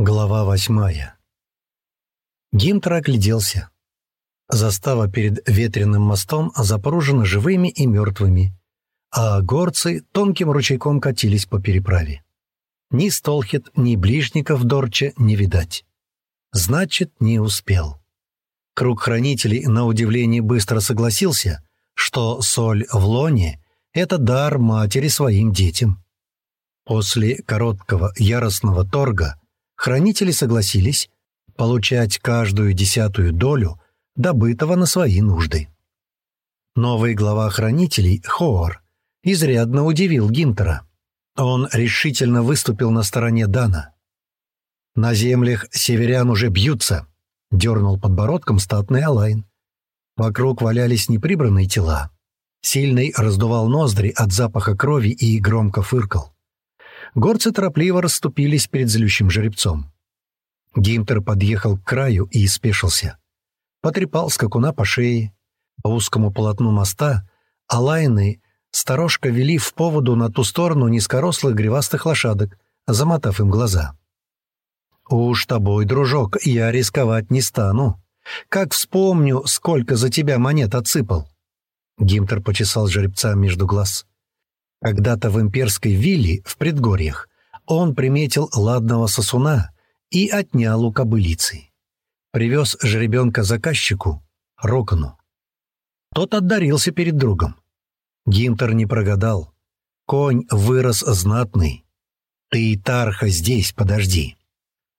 Глава восьмая. Гимтер огляделся. Застава перед ветреным мостом запружена живыми и мертвыми, а горцы тонким ручейком катились по переправе. Ни Столхет, ни ближников Дорча не видать. Значит, не успел. Круг хранителей, на удивление, быстро согласился, что соль в лоне — это дар матери своим детям. После короткого яростного торга — хранители согласились получать каждую десятую долю добытого на свои нужды. Новый глава хранителей, Хоор изрядно удивил Гинтера. Он решительно выступил на стороне Дана. «На землях северян уже бьются», — дернул подбородком статный Алайн. Вокруг валялись неприбранные тела. Сильный раздувал ноздри от запаха крови и громко фыркал. Горцы торопливо расступились перед злющим жеребцом. Гинтер подъехал к краю и испешился. Потрепал скакуна по шее. По узкому полотну моста Алайны сторожка вели в поводу на ту сторону низкорослых гривастых лошадок, замотав им глаза. «Уж тобой, дружок, я рисковать не стану. Как вспомню, сколько за тебя монет отсыпал!» Гимтер почесал жеребца между глаз. Когда-то в имперской вилле в предгорьях он приметил ладного сосуна и отнял у кобылицы. Привез жеребенка заказчику, Рокону. Тот отдарился перед другом. Гинтер не прогадал. Конь вырос знатный. «Ты, Тарха, здесь, подожди!»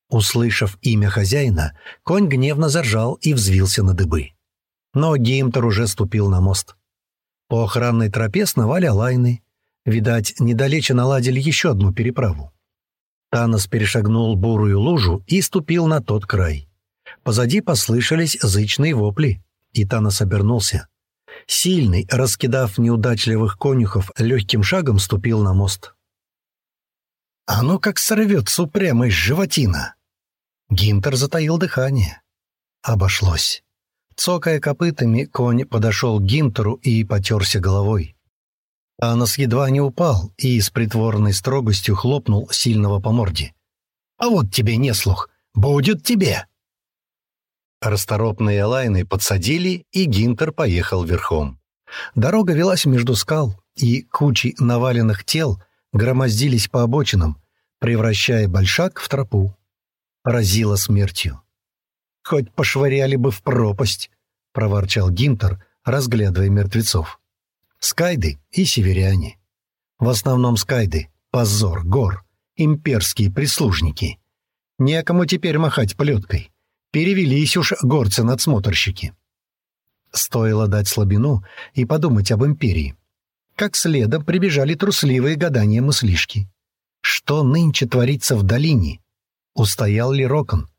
Услышав имя хозяина, конь гневно заржал и взвился на дыбы. Но Гимтер уже ступил на мост. По охранной тропе сновали лайны, Видать, недалече наладили еще одну переправу. Танос перешагнул бурую лужу и ступил на тот край. Позади послышались зычные вопли, и Танос обернулся. Сильный, раскидав неудачливых конюхов, легким шагом ступил на мост. «А ну как сорвется упрямый животина!» Гинтер затаил дыхание. Обошлось. Цокая копытами, конь подошел к Гинтеру и потерся головой. Анас едва не упал и с притворной строгостью хлопнул сильного по морде. «А вот тебе не слух! Будет тебе!» Расторопные лайны подсадили, и Гинтер поехал верхом. Дорога велась между скал, и кучи наваленных тел громоздились по обочинам, превращая большак в тропу. Поразило смертью. «Хоть пошвыряли бы в пропасть!» — проворчал Гинтер, разглядывая мертвецов. Скайды и северяне. В основном скайды, позор, гор, имперские прислужники. Некому теперь махать плеткой. Перевелись уж горцы-надсмотрщики. Стоило дать слабину и подумать об империи. Как следом прибежали трусливые гадания мыслишки. Что нынче творится в долине? Устоял ли Рокон?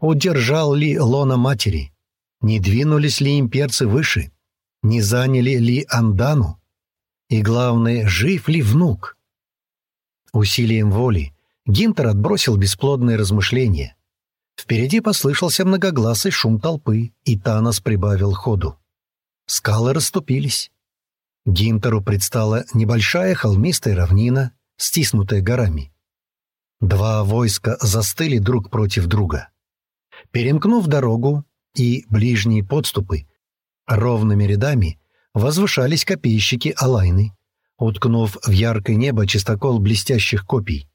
Удержал ли лона матери? Не двинулись ли имперцы выше? — не заняли ли Андану? И главное, жив ли внук? Усилием воли Гинтер отбросил бесплодные размышления. Впереди послышался многогласый шум толпы, и Танос прибавил ходу. Скалы расступились. Гинтеру предстала небольшая холмистая равнина, стиснутая горами. Два войска застыли друг против друга. Перемкнув дорогу и ближние подступы, Ровными рядами возвышались копейщики Алайны, уткнув в яркое небо чистокол блестящих копий.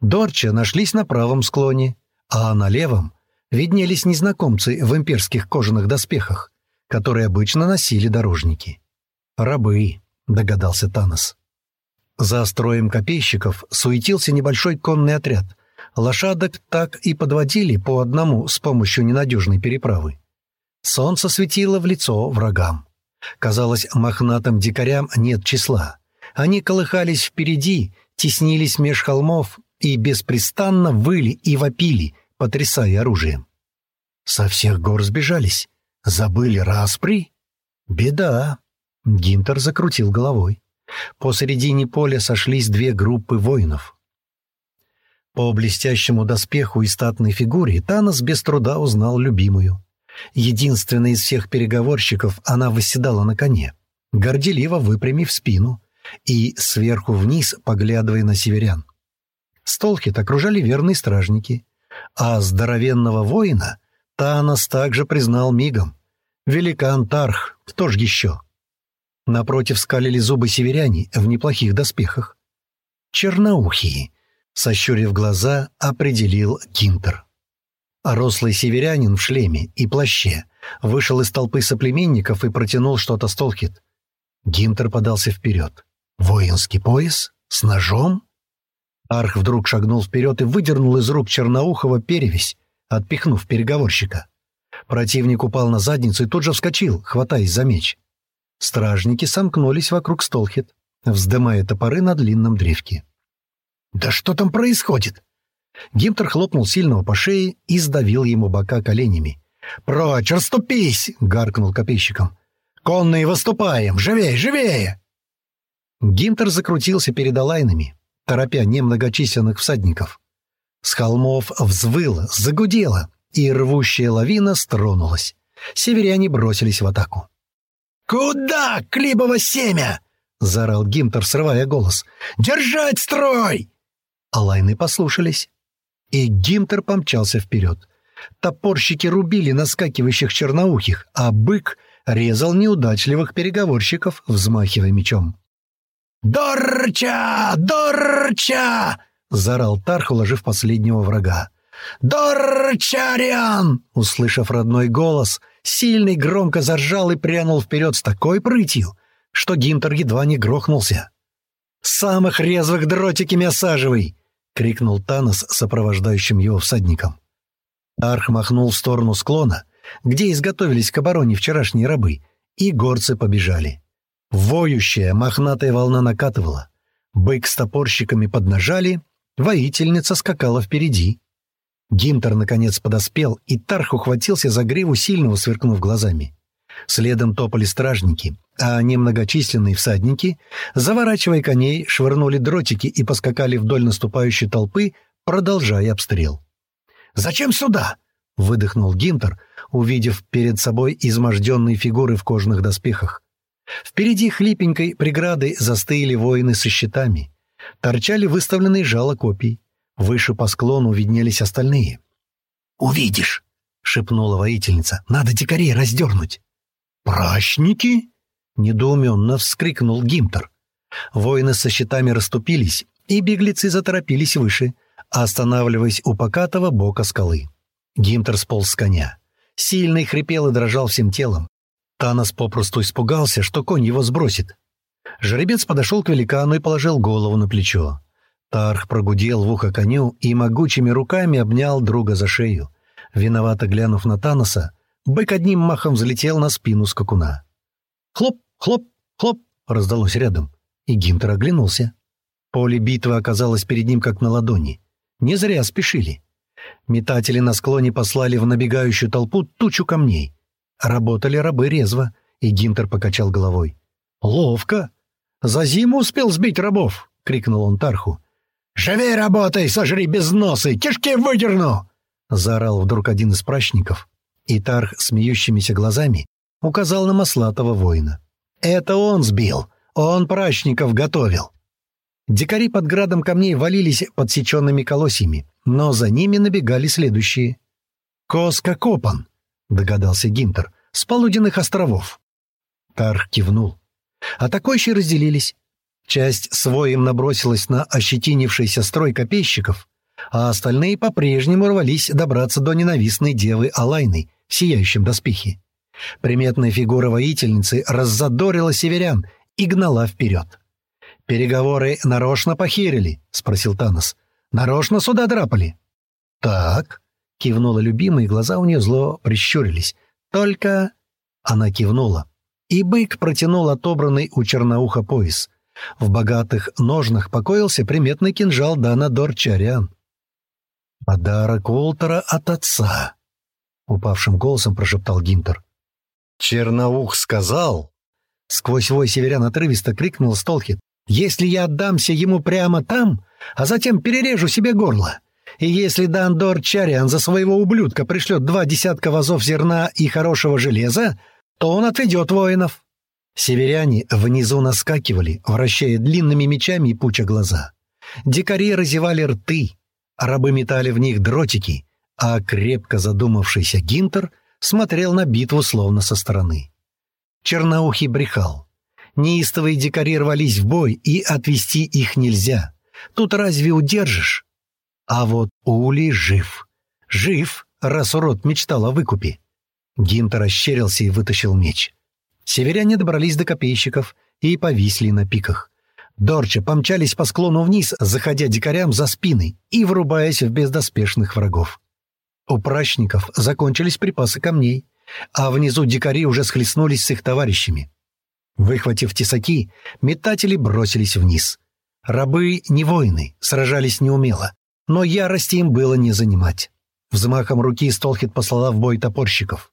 Дорча нашлись на правом склоне, а на левом виднелись незнакомцы в имперских кожаных доспехах, которые обычно носили дорожники. «Рабы», — догадался Танос. За строем копейщиков суетился небольшой конный отряд. Лошадок так и подводили по одному с помощью ненадежной переправы. Солнце светило в лицо врагам. Казалось, мохнатым дикарям нет числа. Они колыхались впереди, теснились меж холмов и беспрестанно выли и вопили, потрясая оружием. Со всех гор сбежались. Забыли распри? Беда. Гинтер закрутил головой. Посредине поля сошлись две группы воинов. По блестящему доспеху и статной фигуре Танос без труда узнал любимую. Единственная из всех переговорщиков, она восседала на коне, горделиво выпрямив спину и сверху вниз поглядывая на северян. Столхит окружали верные стражники, А здоровенного воина Танос также признал мигом. Великан Тарх, кто ж еще? Напротив скалили зубы северяне в неплохих доспехах. Черноухие, сощурив глаза, определил Кинтер. А А рослый северянин в шлеме и плаще вышел из толпы соплеменников и протянул что-то Столхит. Гинтер подался вперед. «Воинский пояс? С ножом?» Арх вдруг шагнул вперед и выдернул из рук Черноухова перевязь, отпихнув переговорщика. Противник упал на задницу и тут же вскочил, хватаясь за меч. Стражники сомкнулись вокруг Столхит, вздымая топоры на длинном древке. «Да что там происходит?» Гимтер хлопнул сильного по шее и сдавил ему бока коленями. «Прочь, расступись!» — гаркнул копейщиком. «Конные, выступаем! Живее, живее!» Гимтер закрутился перед Алайнами, торопя немногочисленных всадников. С холмов взвыло, загудело, и рвущая лавина стронулась. Северяне бросились в атаку. «Куда, Клибово семя?» — заорал Гимтер, срывая голос. «Держать строй!» Алайны послушались и Гимтер помчался вперед. Топорщики рубили, наскакивающих черноухих, а бык резал неудачливых переговорщиков, взмахивая мечом. «Дорча! Дорча!» — заорал Тарх, уложив последнего врага. «Дорчариан!» — услышав родной голос, сильный громко заржал и прянул вперед с такой прытью, что Гимтер едва не грохнулся. «Самых резвых дротики мясаживай!» крикнул Танос сопровождающим его всадником. Арх махнул в сторону склона, где изготовились к обороне вчерашние рабы, и горцы побежали. Воющая, мохнатая волна накатывала. Бык с топорщиками поднажали, воительница скакала впереди. Гимтер, наконец, подоспел, и Тарх ухватился за гриву, сильного, сверкнув глазами. Следом топали стражники, а немногочисленные всадники, заворачивая коней, швырнули дротики и поскакали вдоль наступающей толпы, продолжая обстрел. «Зачем сюда?» — выдохнул Гинтер, увидев перед собой изможденные фигуры в кожаных доспехах. Впереди хлипенькой преграды застыли воины со щитами. Торчали выставленные жало копий. Выше по склону виднелись остальные. «Увидишь!» — шепнула воительница. «Надо дикарей раздернуть!» «Прачники?» — недоуменно вскрикнул Гимтер. Воины со щитами расступились, и беглецы заторопились выше, останавливаясь у покатого бока скалы. Гимтер сполз с коня. Сильный хрипел и дрожал всем телом. Танос попросту испугался, что конь его сбросит. Жеребец подошел к великану и положил голову на плечо. Тарх прогудел в ухо коню и могучими руками обнял друга за шею. Виновато глянув на Таноса, Бык одним махом взлетел на спину скакуна. «Хлоп, хлоп, хлоп!» — раздалось рядом, и Гинтер оглянулся. Поле битвы оказалось перед ним как на ладони. Не зря спешили. Метатели на склоне послали в набегающую толпу тучу камней. Работали рабы резво, и Гинтер покачал головой. «Ловко! За зиму успел сбить рабов!» — крикнул он Тарху. «Живей работай, сожри без носа, кишки выдерну!» — заорал вдруг один из прачников, и Тарх смеющимися глазами указал на маслатого воина. «Это он сбил! Он прачников готовил!» Дикари под градом камней валились подсеченными колосьями, но за ними набегали следующие. «Коска копан!» — догадался Гинтер. «С полуденных островов!» Тарх кивнул. Атакующие разделились. Часть своим набросилась на ощетинившийся строй копейщиков, а остальные по-прежнему рвались добраться до ненавистной девы Алайны — сияющем доспехе. Приметная фигура воительницы раззадорила северян и гнала вперед. «Переговоры нарочно похерили?» — спросил Танос. «Нарочно сюда драпали?» «Так», — кивнула любимая, и глаза у нее зло прищурились. «Только...» — она кивнула. И бык протянул отобранный у черноуха пояс. В богатых ножнах покоился приметный кинжал Дана Дорчариан. «Подарок Олтера от отца», упавшим голосом прошептал Гинтер. «Черноух сказал!» Сквозь вой северян отрывисто крикнул Столхит. «Если я отдамся ему прямо там, а затем перережу себе горло, и если Дандор Чариан за своего ублюдка пришлет два десятка вазов зерна и хорошего железа, то он отведет воинов». Северяне внизу наскакивали, вращая длинными мечами и пуча глаза. Дикари разевали рты, а рабы метали в них дротики — а крепко задумавшийся Гинтер смотрел на битву словно со стороны. Черноухий брехал. Неистовые дикари рвались в бой, и отвести их нельзя. Тут разве удержишь? А вот Ули жив. Жив, раз урод мечтал о выкупе. Гинтер ощерился и вытащил меч. Северяне добрались до копейщиков и повисли на пиках. Дорча помчались по склону вниз, заходя дикарям за спины и врубаясь в бездоспешных врагов. У У Упрачников закончились припасы камней, а внизу дикари уже схлестнулись с их товарищами. Выхватив тесаки, метатели бросились вниз. Рабы не воины, сражались неумело, но ярости им было не занимать. Взмахом руки Столхит послала в бой топорщиков.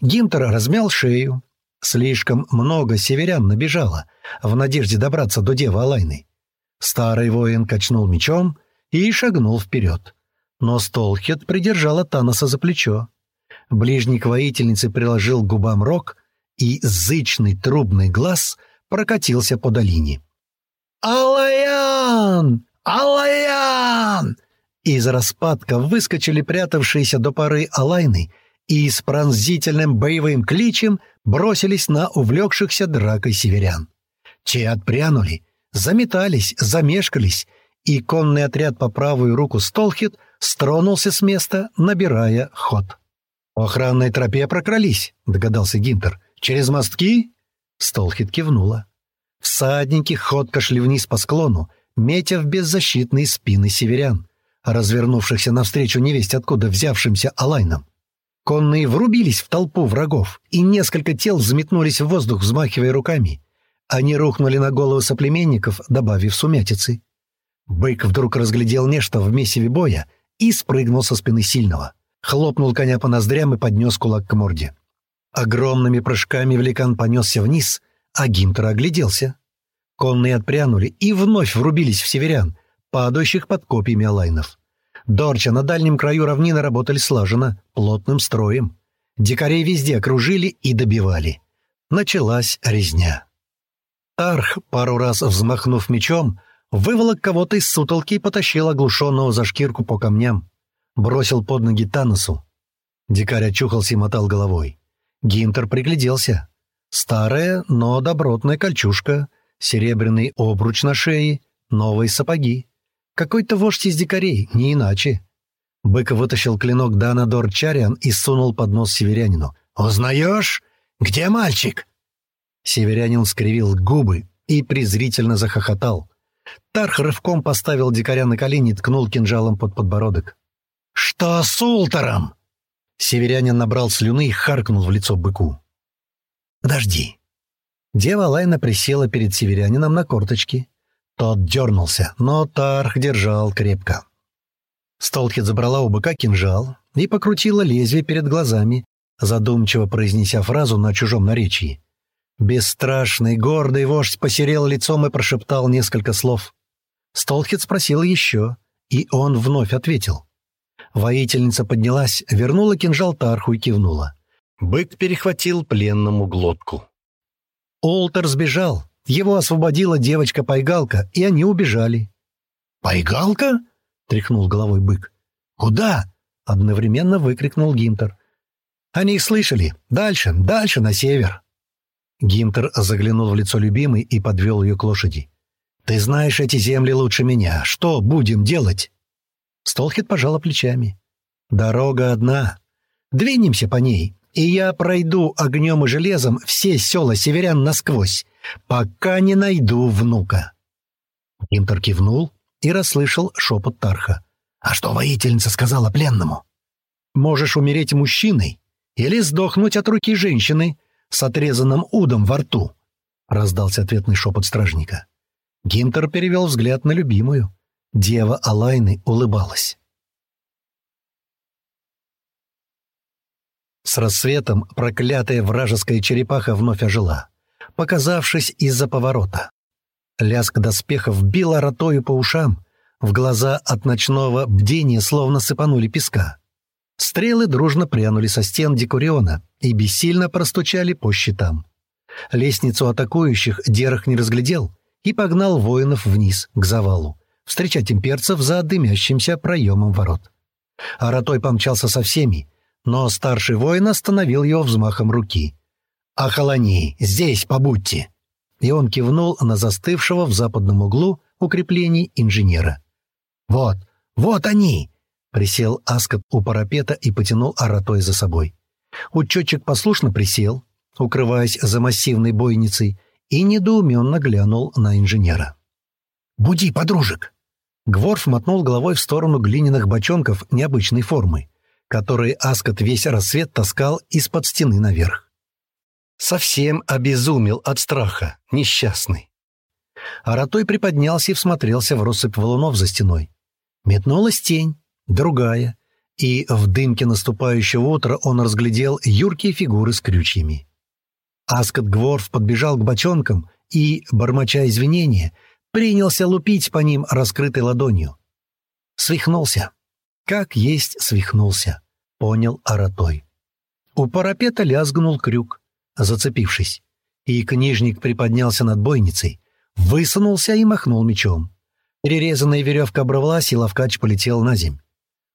Гинтер размял шею. Слишком много северян набежало, в надежде добраться до девы Алайны. Старый воин качнул мечом и шагнул вперед но Столхет придержала Таноса за плечо. Ближний к воительнице приложил к губам рог, и зычный трубный глаз прокатился по долине. «Алаян! Алаян!» Из распадка выскочили прятавшиеся до поры Алайны и с пронзительным боевым кличем бросились на увлекшихся дракой северян. Те отпрянули, заметались, замешкались — и конный отряд по правую руку Столхит стронулся с места, набирая ход. «По охранной тропе прокрались», — догадался Гинтер. «Через мостки?» Столхит кивнула. Всадники ходко шли вниз по склону, метя в беззащитные спины северян, развернувшихся навстречу невесть откуда взявшимся Алайном. Конные врубились в толпу врагов, и несколько тел взметнулись в воздух, взмахивая руками. Они рухнули на головы соплеменников, добавив сумятицы. Быков вдруг разглядел нечто в месиве боя и спрыгнул со спины сильного. Хлопнул коня по ноздрям и поднес кулак к морде. Огромными прыжками великан понесся вниз, а Гинтер огляделся. Конные отпрянули и вновь врубились в северян, падающих под копьями алайнов. Дорча на дальнем краю равнины работали слаженно, плотным строем. Дикарей везде окружили и добивали. Началась резня. Арх, пару раз взмахнув мечом, выволок кого-то из сутолки и потащил оглушенного за шкирку по камням. Бросил под ноги Таносу. Дикарь очухался и мотал головой. Гинтер пригляделся. Старая, но добротная кольчушка, серебряный обруч на шее, новые сапоги. Какой-то вождь из дикарей, не иначе. Быков вытащил клинок Дана Дорчариан и сунул под нос северянину. «Узнаешь? Где мальчик?» Северянин скривил губы и презрительно захохотал. Тарх рывком поставил дикаря на колени и ткнул кинжалом под подбородок. «Что с Ултором?» Северянин набрал слюны и харкнул в лицо быку. «Подожди». Дева Лайна присела перед северянином на корточки. Тот дернулся, но Тарх держал крепко. Столхит забрала у быка кинжал и покрутила лезвие перед глазами, задумчиво произнеся фразу на чужом наречии. Бесстрашный, гордый вождь посерел лицом и прошептал несколько слов. Столхет спросил еще, и он вновь ответил. Воительница поднялась, вернула кинжал Тарху и кивнула. Бык перехватил пленному глотку. Олтер сбежал. Его освободила девочка-пайгалка, и они убежали. «Пайгалка?» — тряхнул головой бык. «Куда?» — одновременно выкрикнул Гинтер. «Они их слышали. Дальше, дальше, на север». Гинтер заглянул в лицо любимой и подвел ее к лошади. «Ты знаешь эти земли лучше меня. Что будем делать?» Столхит пожала плечами. «Дорога одна. Двинемся по ней, и я пройду огнем и железом все села северян насквозь, пока не найду внука». Гинтер кивнул и расслышал шепот Тарха. «А что воительница сказала пленному?» «Можешь умереть мужчиной или сдохнуть от руки женщины», с отрезанным удом во рту», — раздался ответный шепот стражника. Гинтер перевел взгляд на любимую. Дева Алайны улыбалась. С рассветом проклятая вражеская черепаха вновь ожила, показавшись из-за поворота. Лязг доспехов бил ротою по ушам, в глаза от ночного бдения словно сыпанули песка. Стрелы дружно прянули со стен Декуриона и бессильно простучали по щитам. Лестницу атакующих Дерах не разглядел и погнал воинов вниз, к завалу, встречать имперцев за дымящимся проемом ворот. Аратой помчался со всеми, но старший воин остановил его взмахом руки. «Охолони! Здесь побудьте!» И он кивнул на застывшего в западном углу укреплений инженера. «Вот, вот они!» Присел Аскот у парапета и потянул Аратой за собой. Учетчик послушно присел, укрываясь за массивной бойницей, и недоуменно глянул на инженера. «Буди, подружек!» Гворф мотнул головой в сторону глиняных бочонков необычной формы, которые Аскот весь рассвет таскал из-под стены наверх. Совсем обезумел от страха, несчастный. Аратой приподнялся и всмотрелся в россыпь валунов за стеной. Метнулась тень, другая, и в дымке наступающего утра он разглядел юркие фигуры с крючьями. Аскот Гворф подбежал к бочонкам и, бормоча извинения, принялся лупить по ним раскрытой ладонью. Свихнулся. Как есть свихнулся, понял Аратой. У парапета лязгнул крюк, зацепившись, и книжник приподнялся над бойницей, высунулся и махнул мечом. Перерезанная веревка оборвалась, и ловкач полетел на земь.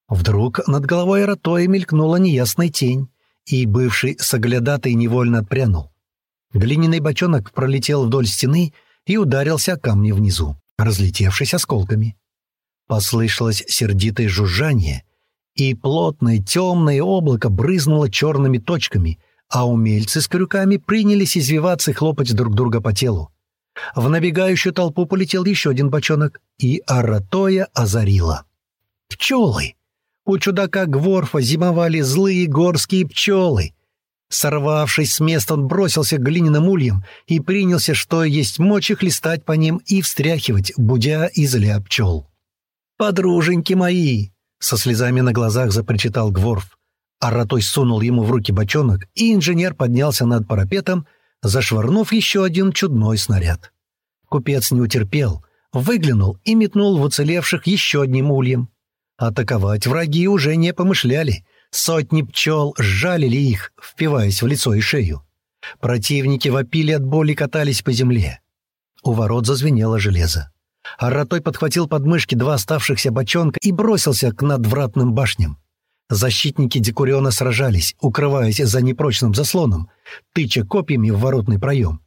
Вдруг над головой Ротоя мелькнула неясная тень, и бывший соглядатый невольно отпрянул. Глиняный бочонок пролетел вдоль стены и ударился о камни внизу, разлетевшись осколками. Послышалось сердитое жужжание, и плотное темное облако брызнуло черными точками, а умельцы с крюками принялись извиваться и хлопать друг друга по телу. В набегающую толпу полетел еще один бочонок, и Аратоя озарила. «Пчелы!» У чудака Гворфа зимовали злые горские пчелы. Сорвавшись с места, он бросился к глиняным ульям и принялся, что есть мочи, хлестать по ним и встряхивать, будя из ля пчел. «Подруженьки мои!» — со слезами на глазах запричитал Гворф. Аратой сунул ему в руки бочонок, и инженер поднялся над парапетом, зашвырнув еще один чудной снаряд. Купец не утерпел, выглянул и метнул в уцелевших еще одним ульем. Атаковать враги уже не помышляли. Сотни пчел сжалили их, впиваясь в лицо и шею. Противники вопили от боли катались по земле. У ворот зазвенело железо. Аратой подхватил подмышки два оставшихся бочонка и бросился к надвратным башням. Защитники Декуриона сражались, укрываясь за непрочным заслоном, тыча копьями в воротный проем.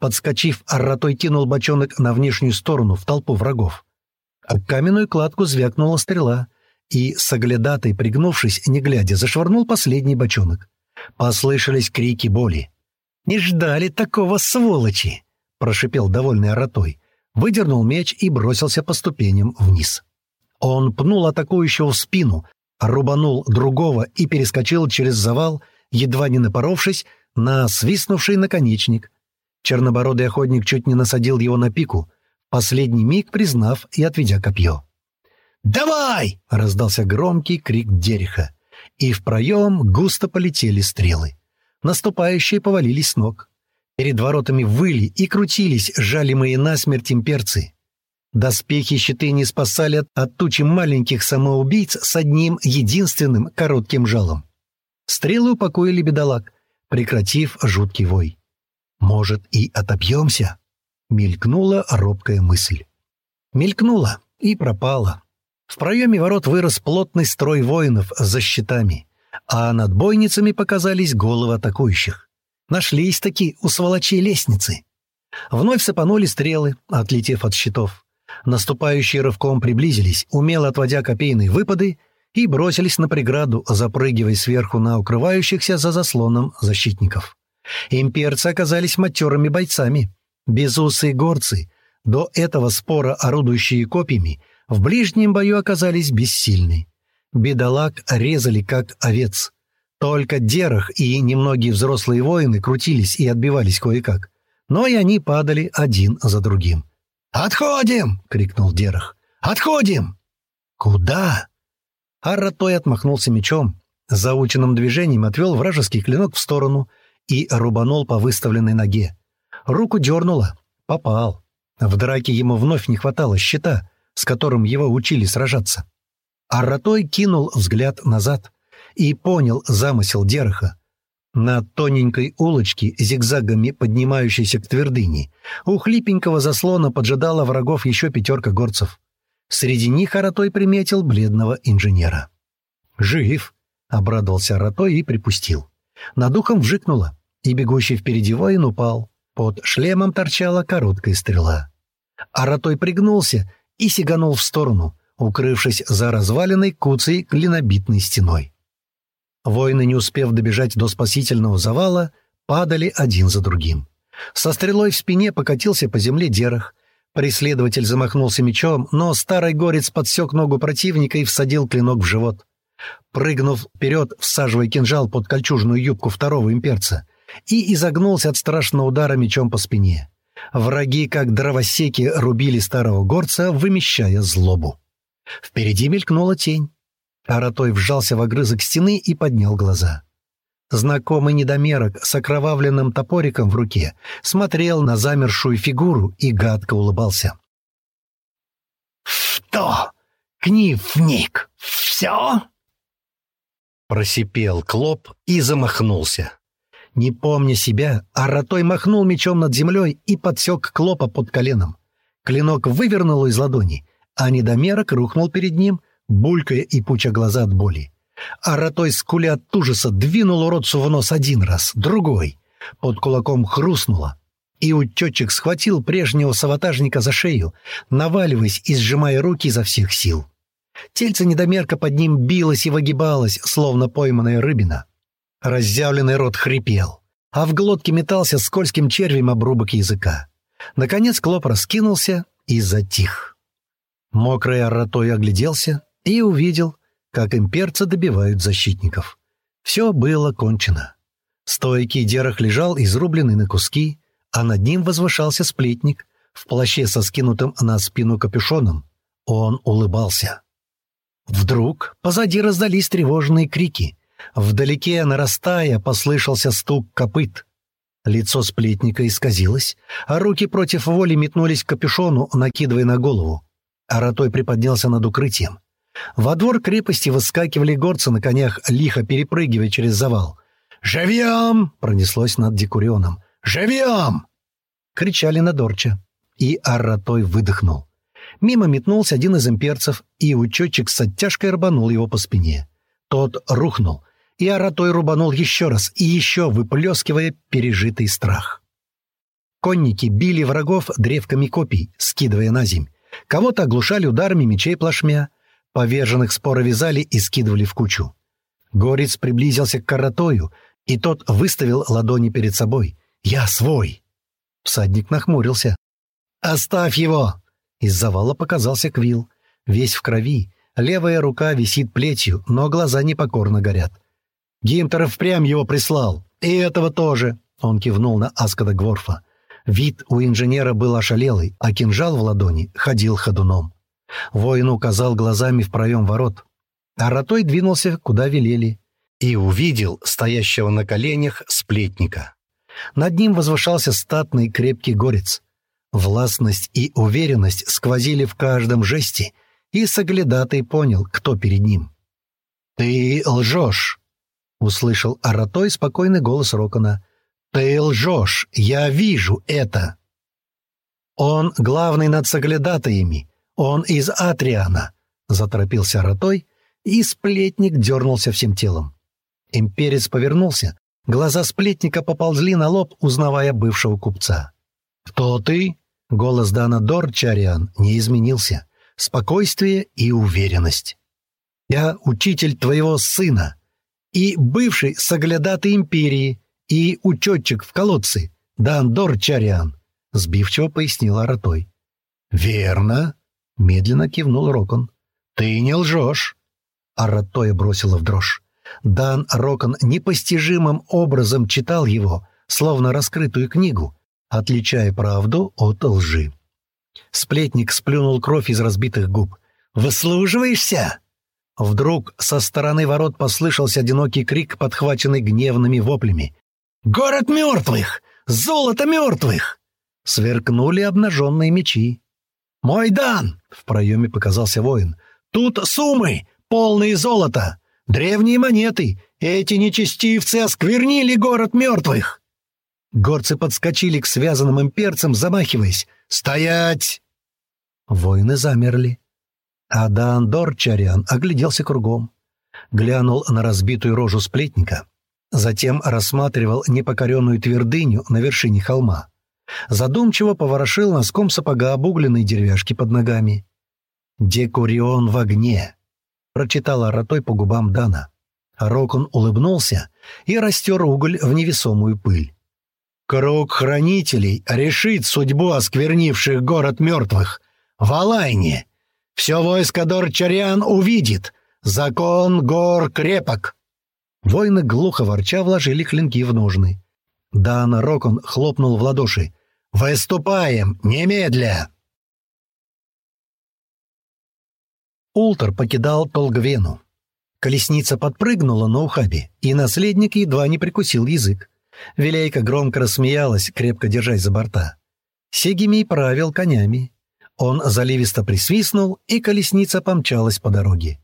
Подскочив, Аратой кинул бочонок на внешнюю сторону в толпу врагов. Об каменную кладку звякнула стрела, и соглядатый, пригнувшись, не глядя, зашвырнул последний бочонок. Послышались крики боли. «Не ждали такого сволочи!» — прошипел довольный оротой, выдернул меч и бросился по ступеням вниз. Он пнул атакующего в спину, рубанул другого и перескочил через завал, едва не напоровшись на свистнувший наконечник. Чернобородый охотник чуть не насадил его на пику — последний миг признав и отведя копье. «Давай!» — раздался громкий крик Дериха. И в проем густо полетели стрелы. Наступающие повалились с ног. Перед воротами выли и крутились жалимые насмерть имперцы. Доспехи и щиты не спасали от тучи маленьких самоубийц с одним единственным коротким жалом. Стрелы упокоили бедолаг, прекратив жуткий вой. «Может, и отобьемся?» мелькнула робкая мысль. Мелькнула и пропала. В проеме ворот вырос плотный строй воинов за щитами, а над бойницами показались головы атакующих. Нашлись такие у сволочей лестницы. Вновь сыпанули стрелы, отлетев от щитов. Наступающие рывком приблизились, умело отводя копейные выпады, и бросились на преграду, запрыгивая сверху на укрывающихся за заслоном защитников. Имперцы оказались матерыми бойцами — Безусые горцы, до этого спора орудующие копьями, в ближнем бою оказались бессильны. Бедолаг резали, как овец. Только Дерах и немногие взрослые воины крутились и отбивались кое-как. Но и они падали один за другим. «Отходим!» — крикнул Дерах. «Отходим!» «Куда?» Арратой отмахнулся мечом, заученным движением отвел вражеский клинок в сторону и рубанул по выставленной ноге. Руку дернуло. Попал. В драке ему вновь не хватало щита, с которым его учили сражаться. Аратой кинул взгляд назад и понял замысел Дераха. На тоненькой улочке, зигзагами поднимающейся к твердыне, у хлипенького заслона поджидала врагов еще пятерка горцев. Среди них Аратой приметил бледного инженера. «Жив!» — обрадовался Аратой и припустил. Над духом вжикнуло, и бегущий впереди воин упал. Под шлемом торчала короткая стрела. Аратой пригнулся и сиганул в сторону, укрывшись за разваленной куцей клинобитной стеной. Воины, не успев добежать до спасительного завала, падали один за другим. Со стрелой в спине покатился по земле Дерах. Преследователь замахнулся мечом, но старый горец подсек ногу противника и всадил клинок в живот. Прыгнув вперед, всаживая кинжал под кольчужную юбку второго имперца — и изогнулся от страшного удара мечом по спине. Враги, как дровосеки, рубили старого горца, вымещая злобу. Впереди мелькнула тень. Таратой вжался в огрызок стены и поднял глаза. Знакомый недомерок с окровавленным топориком в руке смотрел на замершую фигуру и гадко улыбался. «Что, книвник все?» Просипел Клоп и замахнулся. Не помня себя, Аратой махнул мечом над землей и подсек Клопа под коленом. Клинок вывернул из ладони, а недомерок рухнул перед ним, булькая и пуча глаза от боли. Аратой скуля от ужаса двинул уродцу в нос один раз, другой. Под кулаком хрустнуло, и учетчик схватил прежнего саботажника за шею, наваливаясь и сжимая руки изо всех сил. Тельце недомерка под ним билось и выгибалось, словно пойманная рыбина. Разъявленный рот хрипел, а в глотке метался скользким червем обрубок языка. Наконец Клоп раскинулся и затих. Мокрый оротой огляделся и увидел, как имперцы добивают защитников. Все было кончено. Стойкий дерах лежал изрубленный на куски, а над ним возвышался сплетник в плаще со скинутым на спину капюшоном. Он улыбался. Вдруг позади раздались тревожные крики, Вдалеке, нарастая, послышался стук копыт. Лицо сплетника исказилось, а руки против воли метнулись к капюшону, накидывая на голову. Аратой приподнялся над укрытием. Во двор крепости выскакивали горцы на конях, лихо перепрыгивая через завал. «Живьем!» — пронеслось над Декурионом. «Живьем!» — кричали на Дорча. И Аратой выдохнул. Мимо метнулся один из имперцев, и учетчик с оттяжкой рбанул его по спине. Тот рухнул, и оротой рубанул еще раз и еще, выплескивая пережитый страх. Конники били врагов древками копий, скидывая на земь. Кого-то оглушали ударами мечей плашмя, поверженных споро вязали и скидывали в кучу. Горец приблизился к Каратою, и тот выставил ладони перед собой. «Я свой!» Всадник нахмурился. «Оставь его!» Из завала показался Квилл. Весь в крови, левая рука висит плетью, но глаза непокорно горят. Гим впрямь его прислал. И этого тоже. Он кивнул на Аскада Гворфа. Вид у инженера был ошалелый, а кинжал в ладони ходил ходуном. Воин указал глазами в проем ворот. А ротой двинулся, куда велели. И увидел стоящего на коленях сплетника. Над ним возвышался статный крепкий горец. Властность и уверенность сквозили в каждом жесте, и Соглядатый понял, кто перед ним. «Ты лжешь!» услышал Аратой спокойный голос Рокона. «Ты лжешь! Я вижу это!» «Он главный над соглядатаями! Он из Атриана!» — заторопился Аратой, и сплетник дернулся всем телом. Имперец повернулся, глаза сплетника поползли на лоб, узнавая бывшего купца. «Кто ты?» — голос Дана Дорчариан не изменился. Спокойствие и уверенность. «Я учитель твоего сына!» и бывший соглядатый империи и учетчик в колодце, Дандор Чариан», — сбивчиво пояснила Ротой. «Верно», — медленно кивнул Рокон. «Ты не лжешь», — Аратоя бросила в дрожь. Дан Рокон непостижимым образом читал его, словно раскрытую книгу, отличая правду от лжи. Сплетник сплюнул кровь из разбитых губ. «Выслуживаешься?» Вдруг со стороны ворот послышался одинокий крик, подхваченный гневными воплями. «Город мертвых! Золото мертвых!» Сверкнули обнаженные мечи. «Мой в проеме показался воин. «Тут суммы, полные золота, древние монеты. Эти нечестивцы осквернили город мертвых!» Горцы подскочили к связанным имперцам, замахиваясь. «Стоять!» Воины замерли. А Дан Дорчарян огляделся кругом, глянул на разбитую рожу сплетника, затем рассматривал непокоренную твердыню на вершине холма, задумчиво поворошил носком сапога обугленные деревяшки под ногами. «Декурион в огне!» — прочитала ротой по губам Дана. Рокон улыбнулся и растер уголь в невесомую пыль. «Круг хранителей решит судьбу осквернивших город мертвых. В Алайне!» Все войско Дорчариан увидит! Закон гор крепок!» Воины глухо ворча вложили клинки в ножны. Дана Рокон хлопнул в ладоши. «Выступаем! Немедля!» Ултер покидал Толгвену. Колесница подпрыгнула на ухабе, и наследник едва не прикусил язык. Вилейка громко рассмеялась, крепко держась за борта. Сегимей правил конями. Он заливисто присвистнул, и колесница помчалась по дороге.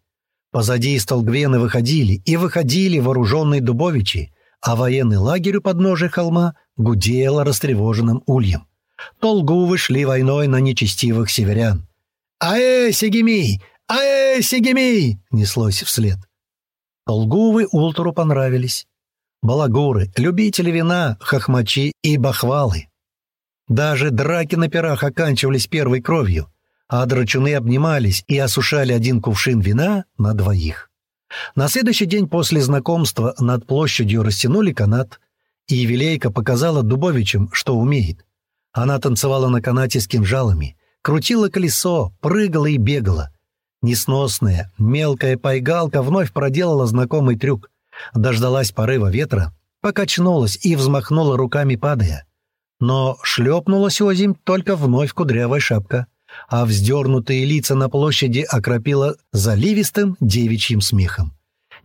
Позади из Толгвены выходили и выходили вооруженные дубовичи, а военный лагерь у подножия холма гудел растревоженным ульем. Толгувы шли войной на нечестивых северян. «Аэ, Сегими! Аэ, Сегими!» — неслось вслед. Толгувы Ултору понравились. Балагуры, любители вина, хохмачи и бахвалы. Даже драки на пирах оканчивались первой кровью, а драчуны обнимались и осушали один кувшин вина на двоих. На следующий день после знакомства над площадью растянули канат, и Евелейка показала Дубовичам, что умеет. Она танцевала на канате с кинжалами, крутила колесо, прыгала и бегала. Несносная, мелкая пайгалка вновь проделала знакомый трюк, дождалась порыва ветра, покачнулась и взмахнула руками, падая но шлепнулась озимь только вновь кудрявая шапка, а вздернутые лица на площади окропила заливистым девичьим смехом.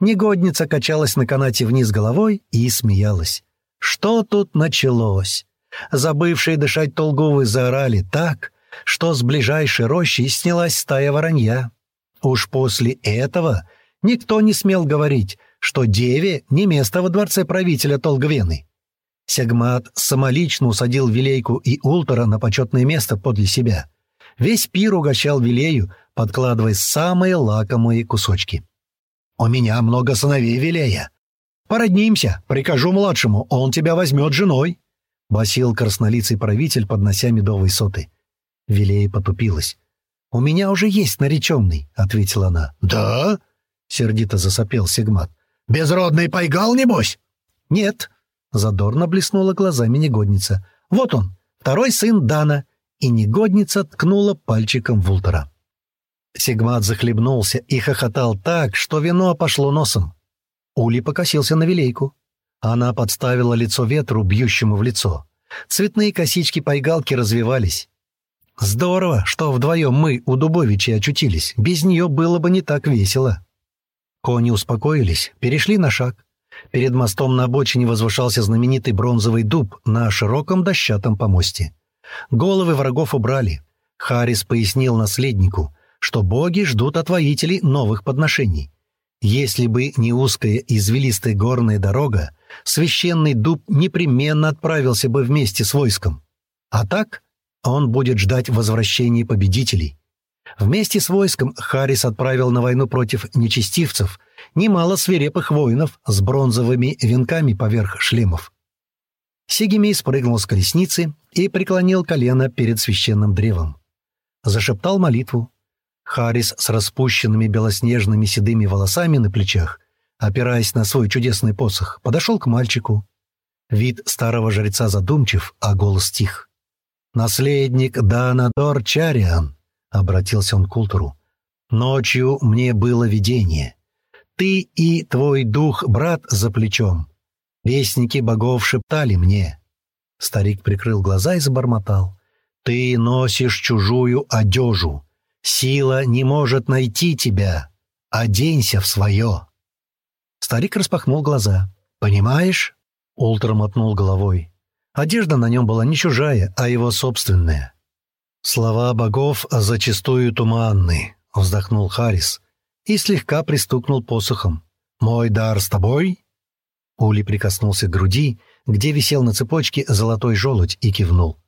Негодница качалась на канате вниз головой и смеялась. Что тут началось? Забывшие дышать толговы заорали так, что с ближайшей рощи снялась стая воронья. Уж после этого никто не смел говорить, что деве не место во дворце правителя Толгвены. Сегмат самолично усадил Вилейку и Ултора на почетное место подле себя. Весь пир угощал Вилею, подкладывая самые лакомые кусочки. «У меня много сыновей, Вилея. Породнимся, прикажу младшему, он тебя возьмет женой», — басил краснолицый правитель, поднося медовые соты. Вилея потупилась. «У меня уже есть нареченный», — ответила она. «Да?» — сердито засопел Сигмат. «Безродный пайгал, небось?» «Нет», Задорно блеснула глазами негодница. «Вот он, второй сын Дана!» И негодница ткнула пальчиком Вултера. Сигмат захлебнулся и хохотал так, что вино пошло носом. Ули покосился на Велейку, Она подставила лицо ветру, бьющему в лицо. Цветные косички-пайгалки развивались. «Здорово, что вдвоем мы у Дубовичей очутились. Без нее было бы не так весело». Кони успокоились, перешли на шаг. Перед мостом на обочине возвышался знаменитый бронзовый дуб на широком дощатом помосте. Головы врагов убрали. Харис пояснил наследнику, что боги ждут от воителей новых подношений. Если бы не узкая извилистая горная дорога, священный дуб непременно отправился бы вместе с войском. А так он будет ждать возвращения победителей. Вместе с войском Харис отправил на войну против нечестивцев – немало свирепых воинов с бронзовыми венками поверх шлемов. Сигемей спрыгнул с колесницы и преклонил колено перед священным древом. Зашептал молитву. Харис с распущенными белоснежными седыми волосами на плечах, опираясь на свой чудесный посох, подошел к мальчику. Вид старого жреца задумчив, а голос тих. «Наследник Данадор Чариан», — обратился он к Културу. «Ночью мне было видение» ты и твой дух, брат, за плечом. Вестники богов шептали мне». Старик прикрыл глаза и забормотал. «Ты носишь чужую одежу. Сила не может найти тебя. Оденься в свое». Старик распахнул глаза. «Понимаешь?» Ултер мотнул головой. Одежда на нем была не чужая, а его собственная. «Слова богов зачастую туманны», — вздохнул Харрис. и слегка пристукнул посохом. «Мой дар с тобой?» Ули прикоснулся к груди, где висел на цепочке золотой желудь, и кивнул.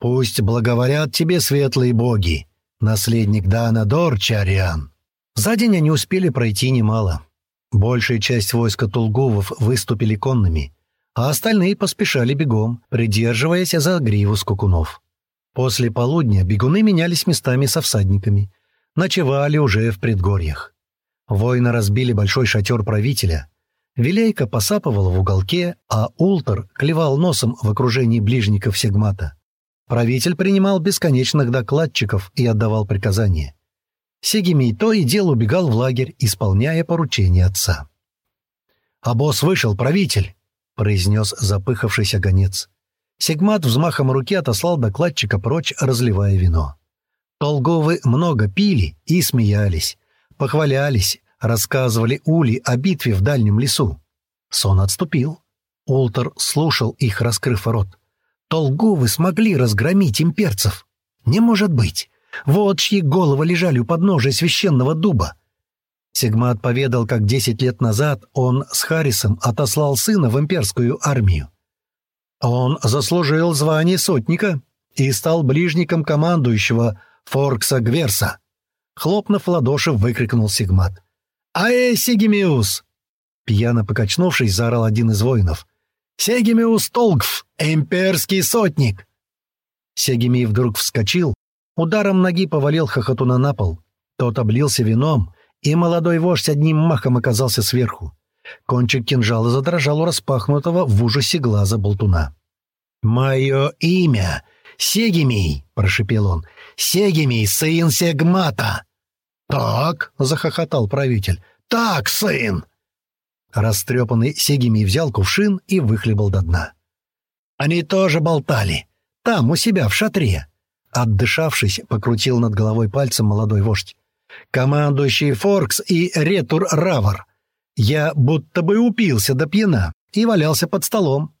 «Пусть благоволят тебе светлые боги, наследник Дана Дор Чариан». За день они успели пройти немало. Большая часть войска Тулгувов выступили конными, а остальные поспешали бегом, придерживаясь за гриву скукунов. После полудня бегуны менялись местами со всадниками, ночевали уже в предгорьях. Войны разбили большой шатер правителя. Вилейка посапывал в уголке, а Ултер клевал носом в окружении ближников Сегмата. Правитель принимал бесконечных докладчиков и отдавал приказания. Сегимий то и дело убегал в лагерь, исполняя поручения отца. «Обоз «А вышел, правитель!» — произнес запыхавшийся гонец. Сегмат взмахом руки отослал докладчика прочь, разливая вино. Толговы много пили и смеялись, похвалялись, рассказывали Ули о битве в дальнем лесу. Сон отступил. Уолтер слушал их, раскрыв рот. «Толговы смогли разгромить имперцев! Не может быть! Вот чьи головы лежали у подножия священного дуба!» Сигмат поведал, как десять лет назад он с Харрисом отослал сына в имперскую армию. Он заслужил звание сотника и стал ближником командующего Форкса Гверса хлопнув ладоши, выкрикнул Сигмат. «Аэ, Сигемиус!» Пьяно покачнувшись, заорал один из воинов. «Сегемиус Толгф, имперский сотник!» Сегемий вдруг вскочил, ударом ноги повалил хохотуна на пол. Тот облился вином, и молодой вождь одним махом оказался сверху. Кончик кинжала задрожал у распахнутого в ужасе глаза болтуна. «Мое имя — Сегемий!» — прошепел он. «Сегемий, сын Сегмата!» «Так!» — захохотал правитель. «Так, сын!» Растрепанный Сегими взял кувшин и выхлебал до дна. «Они тоже болтали. Там, у себя, в шатре!» Отдышавшись, покрутил над головой пальцем молодой вождь. «Командующий Форкс и Ретур Равар. Я будто бы упился до пьяна и валялся под столом.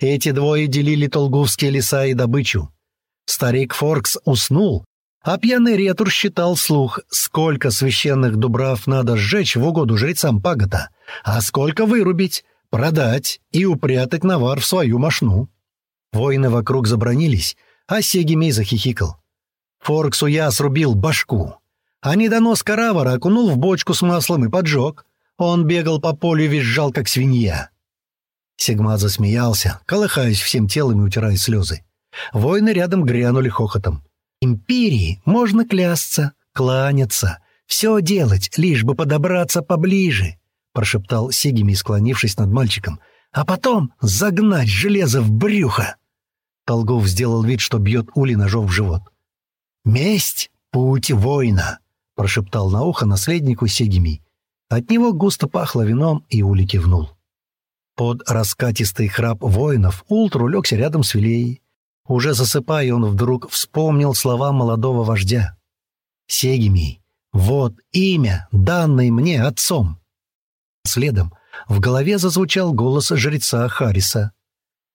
Эти двое делили толгувские леса и добычу. Старик Форкс уснул, а пьяный ретур считал слух, сколько священных дубрав надо сжечь в угоду жрецам пагота, а сколько вырубить, продать и упрятать навар в свою мошну. Воины вокруг забронились, а Сегимей захихикал. Форксу я срубил башку. А недонос каравара окунул в бочку с маслом и поджег. Он бегал по полю и визжал, как свинья. Сигма засмеялся, колыхаясь всем телом и утирая слезы. Воины рядом грянули хохотом империи можно клясться, кланяться, все делать, лишь бы подобраться поближе», — прошептал Сигими, склонившись над мальчиком. «А потом загнать железо в брюхо!» Толгов сделал вид, что бьет Ули ножом в живот. «Месть — путь воина», — прошептал на ухо наследнику Сигими. От него густо пахло вином, и Ули кивнул. Под раскатистый храп воинов Улт улегся рядом с Вилеей. Уже засыпая, он вдруг вспомнил слова молодого вождя. «Сегимий, вот имя, данное мне отцом!» Следом в голове зазвучал голос жреца Хариса.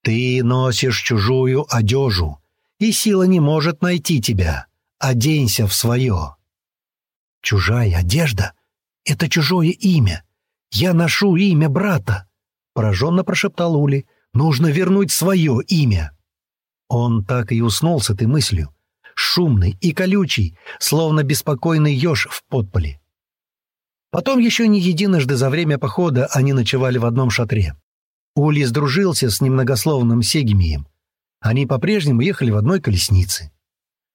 «Ты носишь чужую одежу, и сила не может найти тебя. Оденься в свое!» «Чужая одежда — это чужое имя. Я ношу имя брата!» — пораженно прошептал Ули. «Нужно вернуть свое имя!» Он так и уснул с этой мыслью, шумный и колючий, словно беспокойный еж в подполе. Потом еще не единожды за время похода они ночевали в одном шатре. Ули сдружился с немногословным Сегимием. Они по-прежнему ехали в одной колеснице.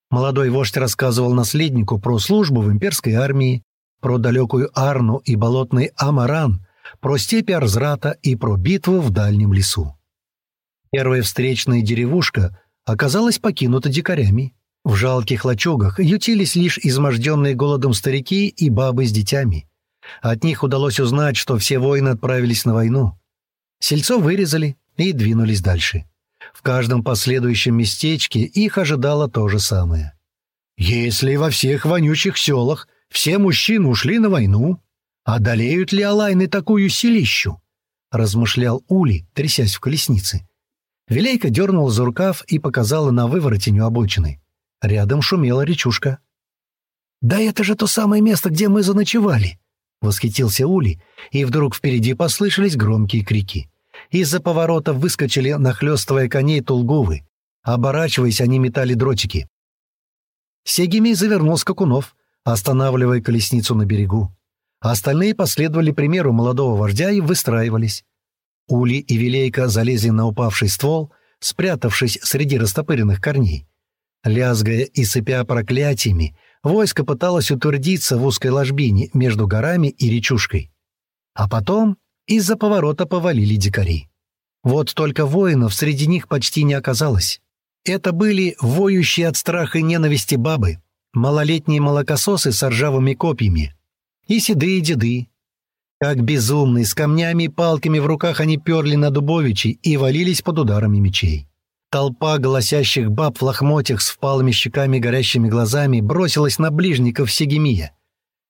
Молодой вождь рассказывал наследнику про службу в имперской армии, про далекую Арну и болотный Амаран, про степи Арзрата и про битву в дальнем лесу. Первая встречная деревушка оказалась покинута дикарями. В жалких лачугах ютились лишь изможденные голодом старики и бабы с детьми. От них удалось узнать, что все воины отправились на войну. Сельцо вырезали и двинулись дальше. В каждом последующем местечке их ожидало то же самое. «Если во всех вонючих селах все мужчины ушли на войну, одолеют ли Алайны такую селищу?» — размышлял Ули, трясясь в колеснице. Вилейка дернула за рукав и показала на выворотень обочины. Рядом шумела речушка. «Да это же то самое место, где мы заночевали!» — восхитился Ули, и вдруг впереди послышались громкие крики. Из-за поворота выскочили, нахлёстывая коней тулгувы. Оборачиваясь, они метали дротики. Сегимей завернул скакунов, останавливая колесницу на берегу. Остальные последовали примеру молодого вождя и выстраивались. Ули и Вилейка залезли на упавший ствол, спрятавшись среди растопыренных корней. Лязгая и сыпя проклятиями, войско пыталось утвердиться в узкой ложбине между горами и речушкой. А потом из-за поворота повалили дикари. Вот только воинов среди них почти не оказалось. Это были воющие от страха и ненависти бабы, малолетние молокососы с ржавыми копьями, и седые деды, как безумные, с камнями и палками в руках они перли на дубовичи и валились под ударами мечей. Толпа голосящих баб в лохмотьях с впалыми щеками и горящими глазами бросилась на ближников Сегемия.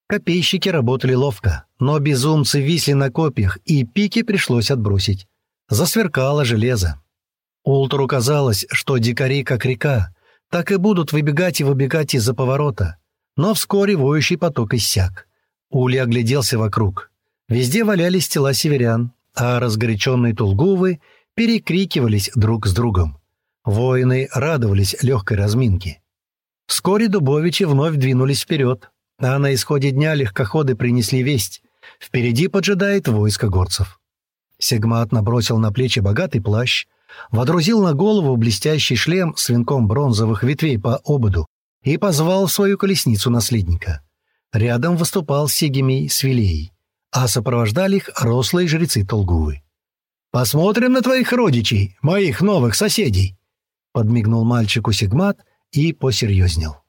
Копейщики работали ловко, но безумцы висли на копьях, и пики пришлось отбросить. Засверкало железо. Ултору казалось, что дикари, как река, так и будут выбегать и выбегать из-за поворота. Но вскоре воющий поток иссяк. Ули огляделся вокруг. Везде валялись тела северян, а разгоряченные тулгувы перекрикивались друг с другом. Воины радовались легкой разминке. Вскоре дубовичи вновь двинулись вперед, а на исходе дня легкоходы принесли весть. Впереди поджидает войско горцев. Сегмат набросил на плечи богатый плащ, водрузил на голову блестящий шлем с венком бронзовых ветвей по ободу и позвал в свою колесницу наследника. Рядом выступал Сегемий с Вилеей а сопровождали их рослые жрецы Толгувы. «Посмотрим на твоих родичей, моих новых соседей!» Подмигнул мальчику Сигмат и посерьезнел.